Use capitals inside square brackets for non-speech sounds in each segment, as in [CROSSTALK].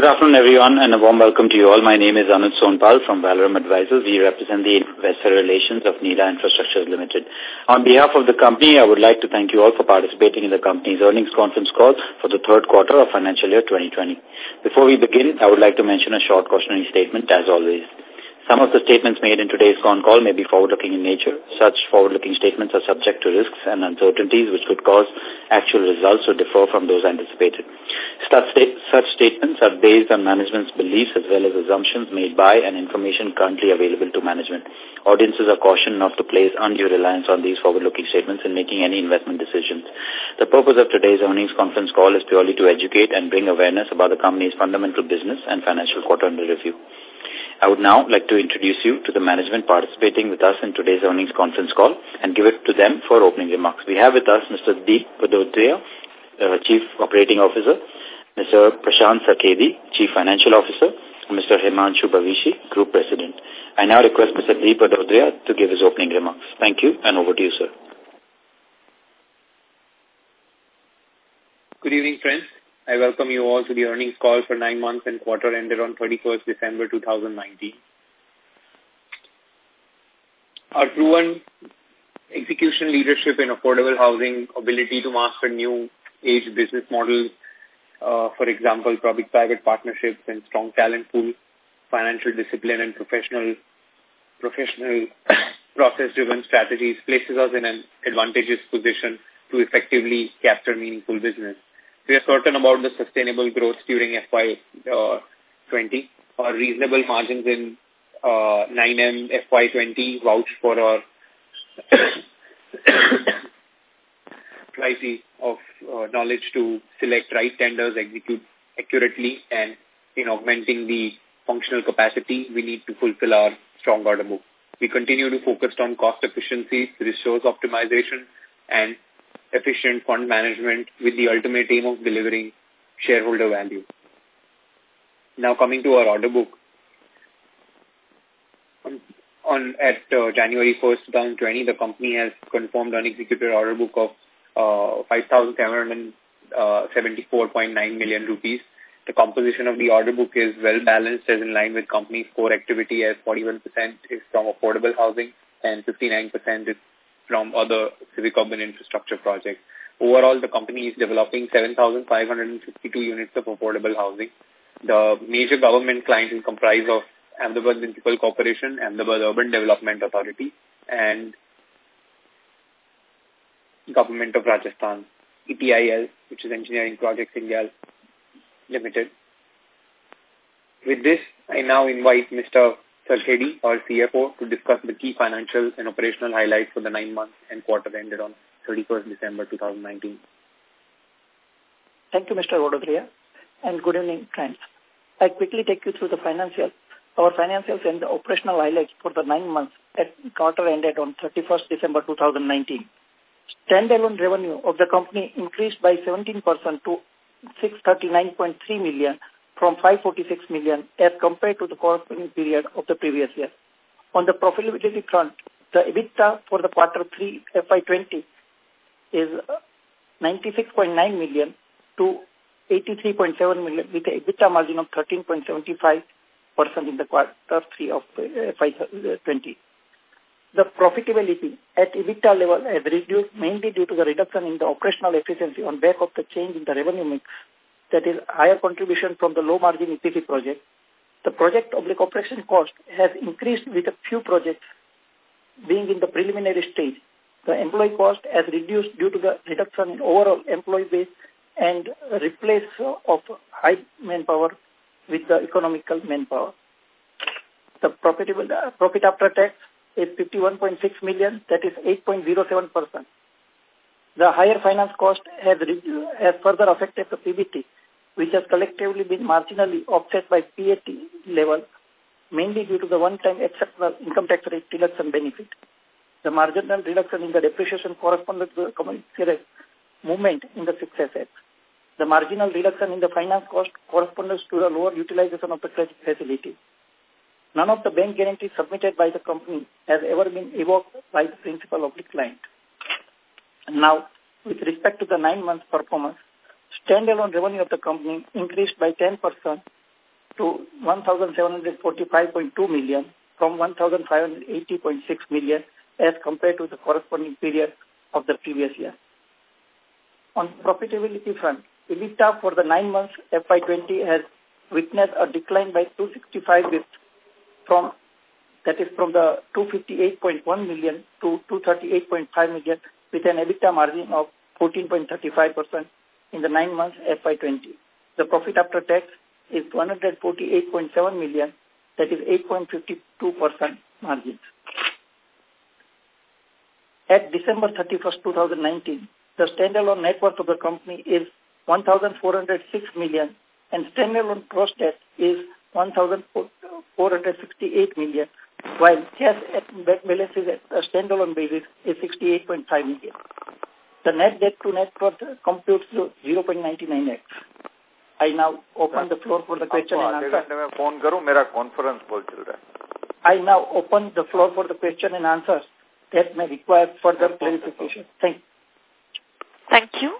Good afternoon, everyone, and a warm welcome to you all. My name is Anuj Sonpal from Valorem Advisors. We represent the investor relations of Nila Infrastructure Limited. On behalf of the company, I would like to thank you all for participating in the company's earnings conference call for the third quarter of financial year 2020. Before we begin, I would like to mention a short cautionary statement, as always. Some of the statements made in today's con call may be forward-looking in nature. Such forward-looking statements are subject to risks and uncertainties which could cause actual results to differ from those anticipated. Such, statements are based on management's beliefs as well as assumptions made by and information currently available to management. Audiences are cautioned not to place undue reliance on these forward-looking statements in making any investment decisions. The purpose of today's earnings conference call is purely to educate and bring awareness about the company's fundamental business and financial quarter under review. I would now like to introduce you to the management participating with us in today's earnings conference call and give it to them for opening remarks. We have with us Mr. Deep Vadodaria, uh, Chief Operating Officer, Mr. Prashant Sarkhedi, Chief Financial Officer, and Mr. Himanshu Bhavishi, Group President. I now request Mr. Deep Vadodaria to give his opening remarks. Thank you, and over to you, sir. Good evening, friends. I welcome you all to the earnings call for nine months and quarter ended on 31st December 2019. Our proven execution leadership in affordable housing, ability to master new age business models, uh, for example, public-private partnerships and strong talent pool, financial discipline and professional professional [COUGHS] process-driven strategies places us in an advantageous position to effectively capture meaningful business. We are certain about the sustainable growth during FY20. Uh, our reasonable margins in uh, 9M FY20 vouch for our [COUGHS] pricey of uh, knowledge to select right tenders, execute accurately, and in augmenting the functional capacity, we need to fulfill our strong order book. We continue to focus on cost efficiency, resource optimization, and efficient fund management with the ultimate aim of delivering shareholder value. Now coming to our order book. On, on at uh, January 1st, 2020, the company has confirmed an executed order book of uh, 5,774.9 million rupees. The composition of the order book is well balanced as in line with company's core activity as 41% is from affordable housing and 59% is from other civic urban infrastructure projects. Overall, the company is developing 7,552 units of affordable housing. The major government clients will comprise of Ahmedabad Municipal Corporation, Ahmedabad Urban Development Authority, and Government of Rajasthan, EPIL, which is Engineering Projects India Limited. With this, I now invite Mr. Sarkhedi, our CFO, to discuss the key financial and operational highlights for the nine months and quarter ended on 31st December 2019. Thank you, Mr. Vadodaria, and good evening, friends. I quickly take you through the financial, our financials and the operational highlights for the nine months at quarter ended on 31st December 2019. Standalone revenue of the company increased by 17% to 639.3 million from 546 million as compared to the corresponding period of the previous year. On the profitability front, the EBITDA for the quarter 3 FY20 is 96.9 million to 83.7 million with an EBITDA margin of 13.75% in the quarter 3 of FY20. The profitability at EBITDA level has reduced mainly due to the reduction in the operational efficiency on back of the change in the revenue mix that is higher contribution from the low margin EPC project. The project oblique operation cost has increased with a few projects being in the preliminary stage. The employee cost has reduced due to the reduction in overall employee base and replace of high manpower with the economical manpower. The profitable uh, profit after tax is 51.6 million, that is 8.07%. The higher finance cost has, has further affected the PBT which has collectively been marginally offset by PAT level, mainly due to the one-time exceptional income tax rate reduction benefit. The marginal reduction in the depreciation corresponds to the commensurate movement in the fixed assets. The marginal reduction in the finance cost corresponds to the lower utilization of the credit facility. None of the bank guarantees submitted by the company has ever been evoked by the principal of the client. Now, with respect to the nine months performance, Standalone revenue of the company increased by 10% to 1,745.2 million from 1,580.6 million as compared to the corresponding period of the previous year. On profitability front, EBITDA for the nine months FY20 has witnessed a decline by 265 bits from that is from the 258.1 million to 238.5 million with an EBITDA margin of 14.35% in the nine months FY20. The profit after tax is 148.7 million, that is 8.52% margin. At December 31st, 2019, the standalone net worth of the company is 1,406 million and standalone gross debt is 1,468 million, while cash at bank balances at a standalone basis is 68.5 million. The net debt to net worth computes to 0.99x. I now open the floor for the question and answer. I now open the floor for the question and answers that may require further clarification. Thank you. Thank you.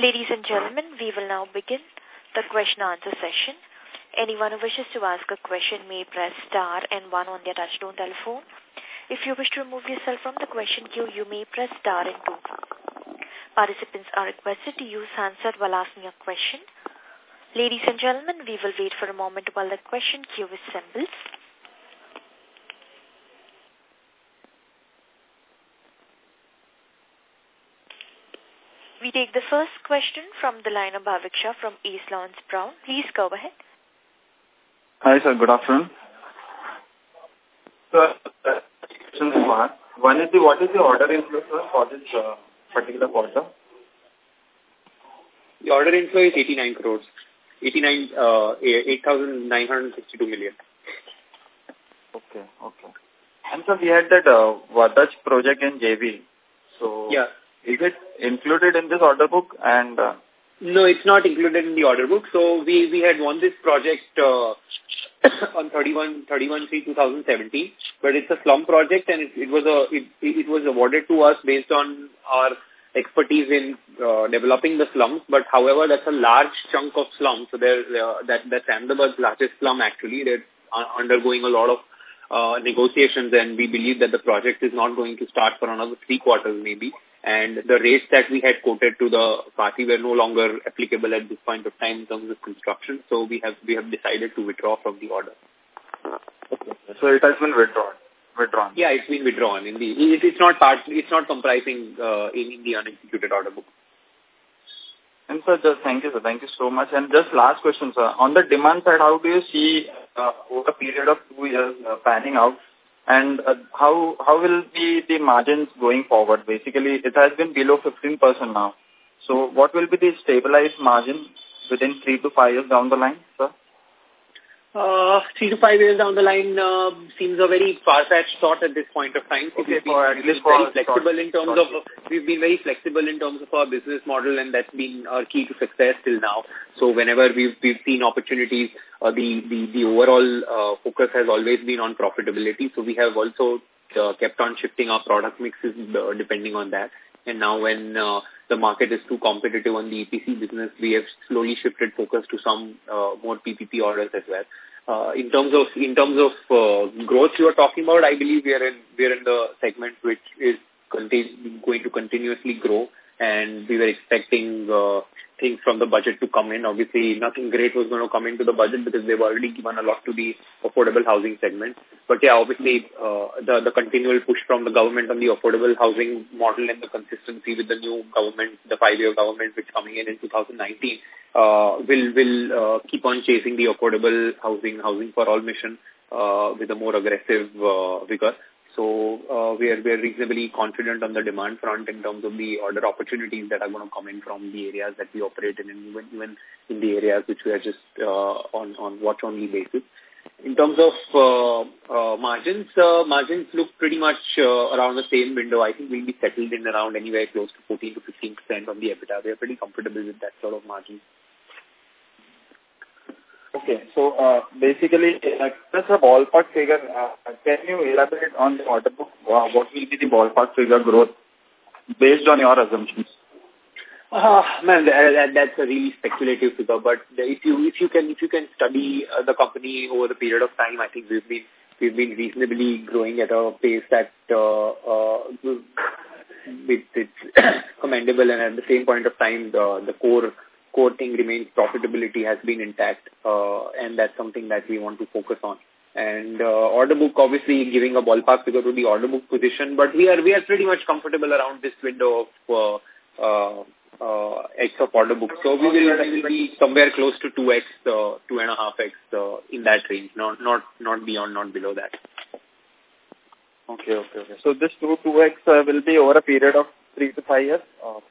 Ladies and gentlemen, we will now begin the question and answer session. Anyone who wishes to ask a question may press star and one on their touchtone telephone. If you wish to remove yourself from the question queue, you may press star and two. Participants are requested to use handset while asking a question. Ladies and gentlemen, we will wait for a moment while the question queue assembles. We take the first question from the line of Bhavik Shah from East Lawrence Brown. Please go ahead. Hi, sir. Good afternoon. Sir, one is the, what is the order inflow, for this uh, particular quarter? The order inflow is 89 crores. 89, uh, 8,962 million. Okay, okay. And so we had that uh, Vadaj project in JV. So yeah. is it included in this order book? And uh, no, it's not included in the order book. So we we had won this project uh, [COUGHS] on 31 31 3 2017, but it's a slum project and it, it was a it, it was awarded to us based on our expertise in uh, developing the slums. But however, that's a large chunk of slums. So there uh, that that's Ahmedabad's largest slum actually. They're undergoing a lot of uh, negotiations and we believe that the project is not going to start for another three quarters maybe and the rates that we had quoted to the party were no longer applicable at this point of time in terms of construction. So we have we have decided to withdraw from the order. Okay. So it has been withdrawn. Withdrawn. Yeah, it's been withdrawn. In the it, it's not part. It's not comprising uh, in, in the unexecuted order book. And sir, just thank you, sir. Thank you so much. And just last question, sir. On the demand side, how do you see uh, over a period of two years uh, panning out? And uh, how how will be the margins going forward? Basically, it has been below 15% now. So what will be the stabilized margin within three to five years down the line, sir? Uh, three to five years down the line uh, seems a very far-fetched thought at this point of time. Okay, we've been, for, we've been very flexible in terms of we've been very flexible in terms of our business model, and that's been our key to success till now. So whenever we've we've seen opportunities, uh, the the the overall uh, focus has always been on profitability. So we have also uh, kept on shifting our product mixes uh, depending on that. And now when uh, the market is too competitive on the EPC business, we have slowly shifted focus to some uh, more PPP orders as well. Uh, in terms of in terms of uh, growth you are talking about, I believe we are in we are in the segment which is going to continuously grow, and we were expecting uh, things from the budget to come in. Obviously, nothing great was going to come into the budget because they've already given a lot to the affordable housing segment. But yeah, obviously, uh, the the continual push from the government on the affordable housing model and the consistency with the new government, the five-year government which coming in in 2019, uh, will will uh, keep on chasing the affordable housing, housing for all mission uh, with a more aggressive uh, vigor. So uh, we are we are reasonably confident on the demand front in terms of the order opportunities that are going to come in from the areas that we operate in, and even even in the areas which we are just uh, on on watch only basis. In terms of uh, uh, margins, uh, margins look pretty much uh, around the same window. I think we'll be settled in around anywhere close to 14 to 15 percent on the EBITDA. We are pretty comfortable with that sort of margin. Okay. So, uh, basically, uh, just a ballpark figure, uh, can you elaborate on the order book? Uh, what will be the ballpark figure growth based on your assumptions? Uh, man, that, that's a really speculative figure. But if you if you can if you can study uh, the company over the period of time, I think we've been we've been reasonably growing at a pace that uh, uh, it's [COUGHS] commendable, and at the same point of time, the the core core thing remains profitability has been intact, uh, and that's something that we want to focus on. And uh, order book, obviously, giving a ballpark figure to the order book position, but we are we are pretty much comfortable around this window of uh, uh, uh, X of order book. So we will, be somewhere close to 2X, uh, 2.5X uh, in that range, not, not, not beyond, not below that. Okay, okay, okay. So this 2, 2X uh, will be over a period of 3 to 5 years? Or?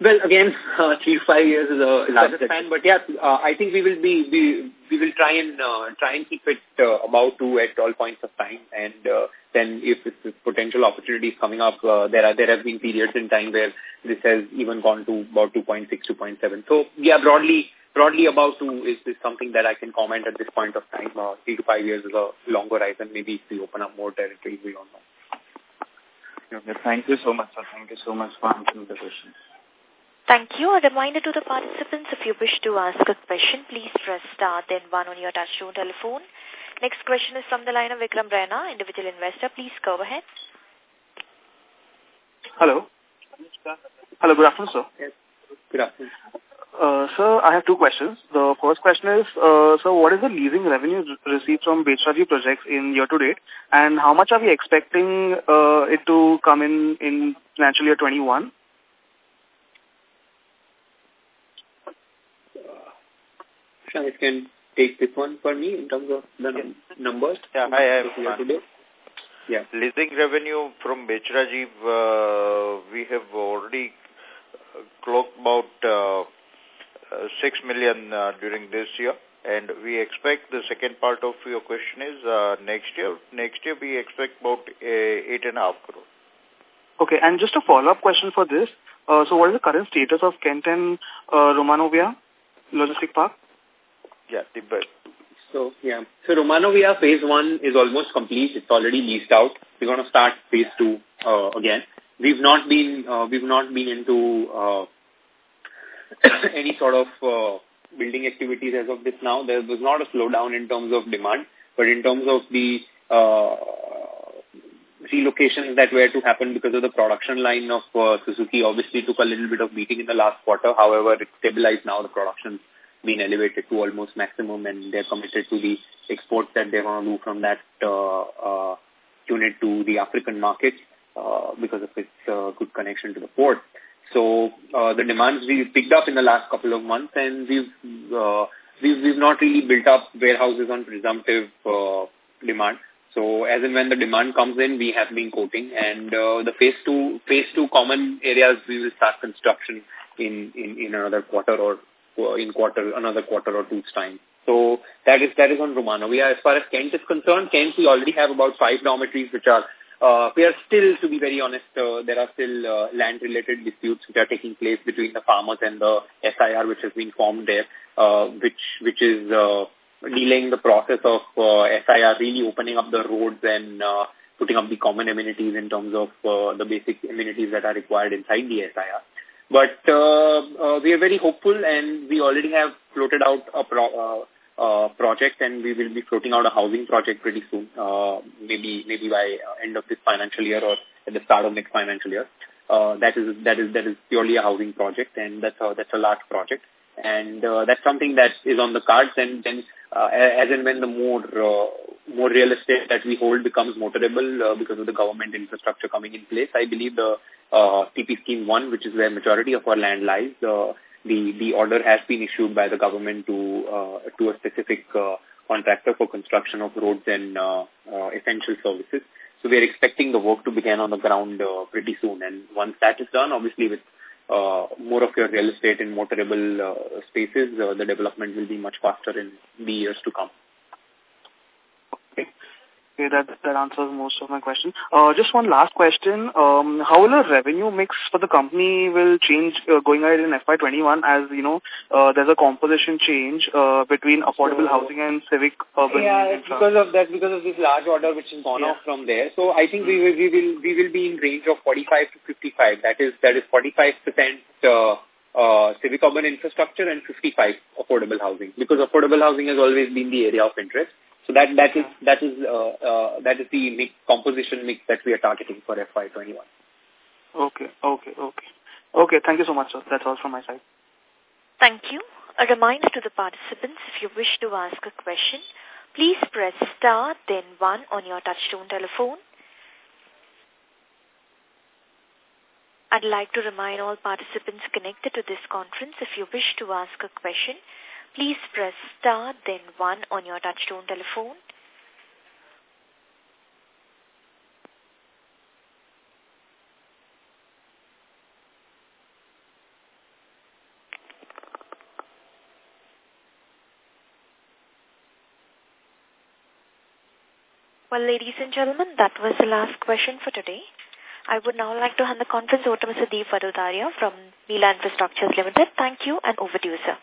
Well, again, uh, three to five years is a larger span, but yeah, uh, I think we will be we we will try and uh, try and keep it uh, about two at all points of time, and uh, then if, if potential opportunities coming up, uh, there are there have been periods in time where this has even gone to about 2.6, 2.7. So yeah, broadly broadly about two is, is something that I can comment at this point of time. Uh, three to five years is a long horizon. Maybe if we open up more territory, we don't know. Okay, thank you so much, sir. Thank you so much for answering the question. Thank you. A reminder to the participants, if you wish to ask a question, please press star then one on your touchtone telephone. Next question is from the line of Vikram Raina, individual investor. Please go ahead. Hello. Hello, good afternoon, sir. Yes. Good afternoon. Uh, sir, I have two questions. The first question is, uh, so what is the leasing revenue received from Bechraji projects in year to date, and how much are we expecting uh, it to come in in financial year 21? Shahid can take this one for me in terms of the num numbers. Yeah, I have. Today. Yeah. Leasing revenue from Bechraji, uh, we have already clocked about uh, uh, 6 million uh, during this year. And we expect the second part of your question is uh, next year. Next year we expect about uh, eight and a half crore. Okay, and just a follow-up question for this. Uh, so what is the current status of Kent and uh, Romanovia Logistic Park? Yeah, the So, yeah. So, Romanovia phase one is almost complete. It's already leased out. We're going to start phase two uh, again. We've not been, uh, we've not been into uh, [COUGHS] any sort of uh, building activities as of this now. There was not a slowdown in terms of demand, but in terms of the uh, relocations that were to happen because of the production line of uh, Suzuki obviously took a little bit of beating in the last quarter. However, it stabilized now. The production been elevated to almost maximum and they're committed to the exports that they want to do from that uh, uh, unit to the African markets uh, because of its uh, good connection to the port. So uh, the demands we picked up in the last couple of months and we've, uh, we've, we've not really built up warehouses on presumptive uh, demand. So as and when the demand comes in, we have been quoting and uh, the phase two, phase two common areas, we will start construction in, in, in another quarter or in quarter, another quarter or two's time. So that is that is on Romanovia. As far as Kent is concerned, Kent we already have about five dormitories which are uh, we are still, to be very honest, uh, there are still uh, land-related disputes which are taking place between the farmers and the SIR which has been formed there, uh, which which is uh, delaying the process of uh, SIR really opening up the roads and uh, putting up the common amenities in terms of uh, the basic amenities that are required inside the SIR. But uh, uh, we are very hopeful and we already have floated out a pro uh, uh, project and we will be floating out a housing project pretty soon, uh, maybe maybe by end of this financial year or at the start of next financial year. Uh, that is that is that is purely a housing project and that's a that's a large project and uh, that's something that is on the cards and then uh, as and when the more uh, more real estate that we hold becomes motorable uh, because of the government infrastructure coming in place, I believe the uh, TP Scheme 1, which is where majority of our land lies, uh, the, the order has been issued by the government to, uh, to a specific uh, contractor for construction of roads and uh, uh, essential services. So we are expecting the work to begin on the ground uh, pretty soon. And once that is done, obviously with uh, more of your real estate in motorable uh, spaces, uh, the development will be much faster in the years to come. Okay. That that answers most of my question. Uh, just one last question. Um, how will the revenue mix for the company will change uh, going ahead in FY21 as, you know, uh, there's a composition change uh, between affordable so, housing and civic urban Yeah, because of that, because of this large order which has gone yeah. off from there. So I think we will, we will, we will be in range of 45 to 55. That is, that is 45% uh, uh, civic urban infrastructure and 55 affordable housing because affordable housing has always been the area of interest. So that that is that is uh, uh, that is the mix, composition mix that we are targeting for FY21. Okay, okay, okay, okay. Thank you so much, sir. That's all from my side. Thank you. A reminder to the participants: if you wish to ask a question, please press star then one on your touchtone telephone. I'd like to remind all participants connected to this conference, if you wish to ask a question, please press star then one on your touchtone telephone. Well, ladies and gentlemen, that was the last question for today. I would now like to hand the conference over to Mr. Deep Vadodaria from Nila Infrastructures Limited. Thank you and over to you, sir.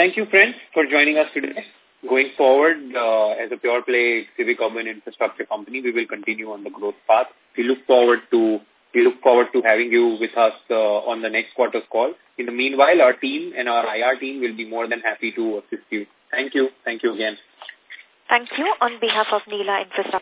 Thank you, friends, for joining us today. Going forward, uh, as a pure play civic urban infrastructure company, we will continue on the growth path. We look forward to we look forward to having you with us uh, on the next quarter's call. In the meanwhile, our team and our IR team will be more than happy to assist you. Thank you. Thank you again. Thank you on behalf of Nila Infrastructure.